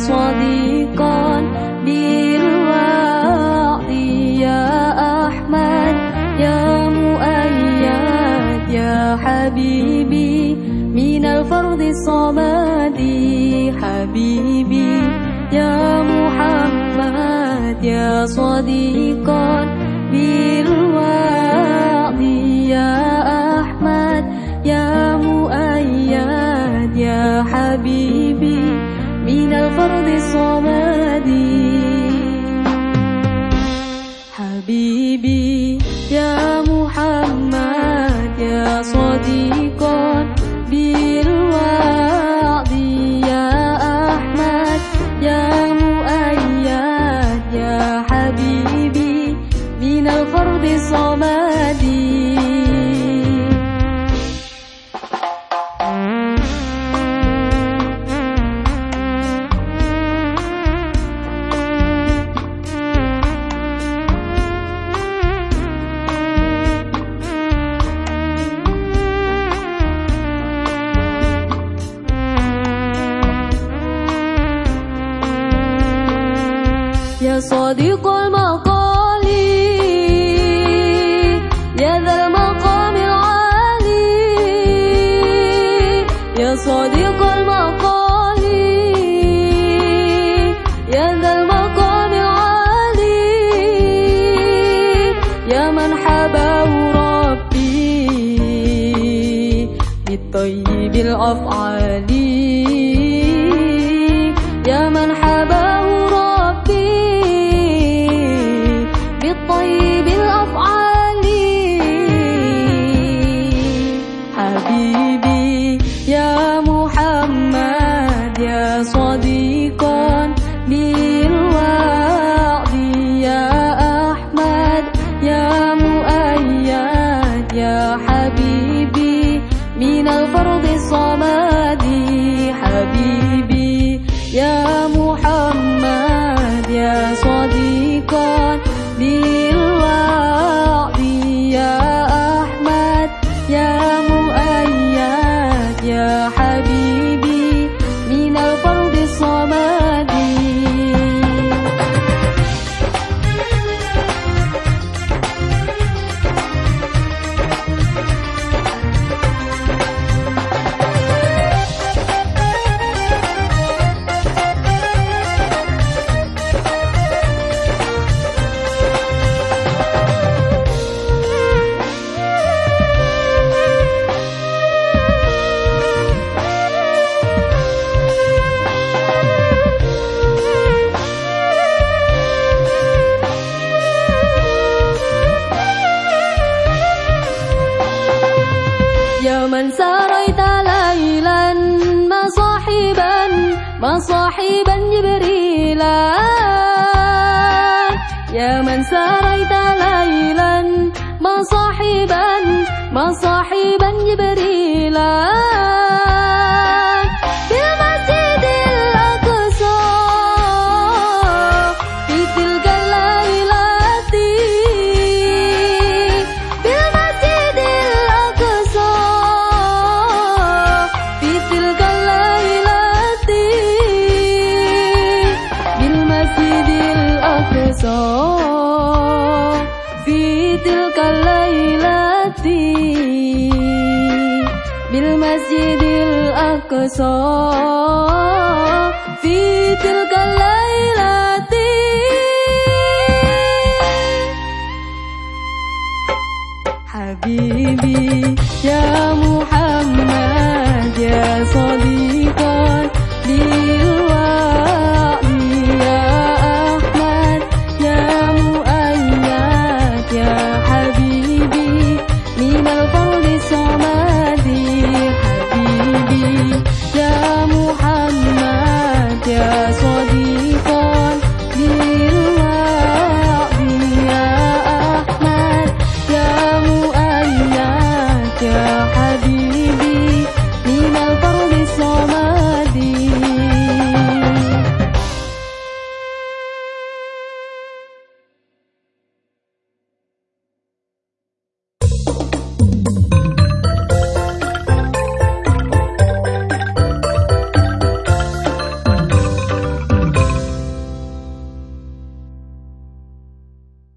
صديقا بالوعي يا أحمد يا مؤيد يا حبيبي. من الفرد الصمد حبيبي. يا محمد يا صديقا بالوعي فرض صمادي بالأفعال يا من حب amo. مصاحبا جبريلا يا من سريت ليلا مصاحبا مصاحبا جبريلا في تلك الليلة بالمسجد الأقصى في تلك الليلة حبيبي